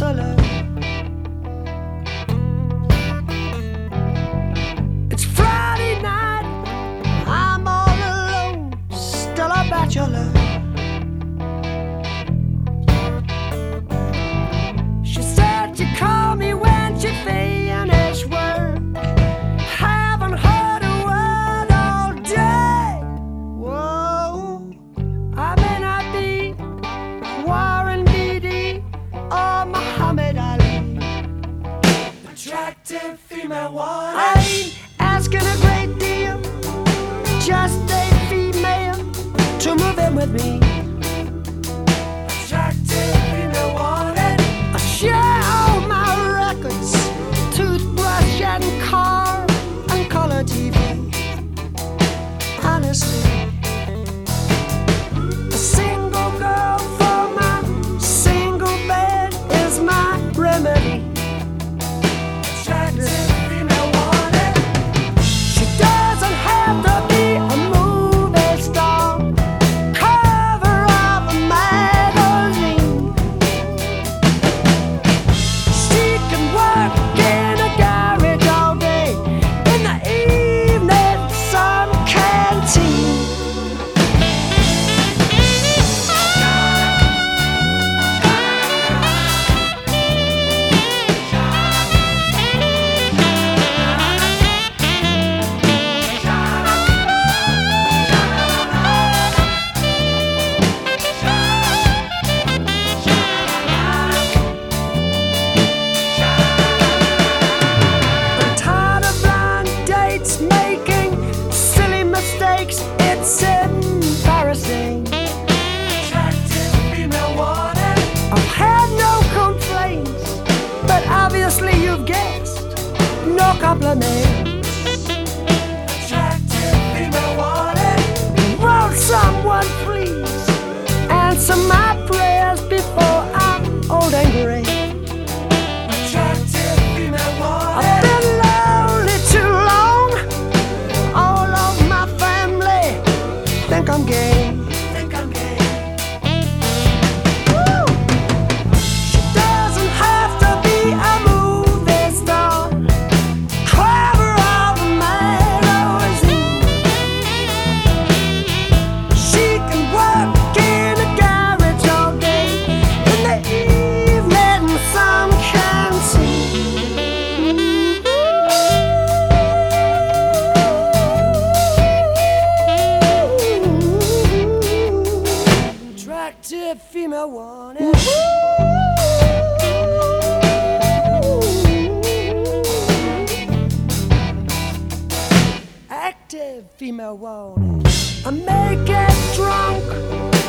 soleil. attractive female one. I ain't asking a great deal, just a female to move in with me. no compliment. attractive female wanted. Active female wanted. I may get drunk.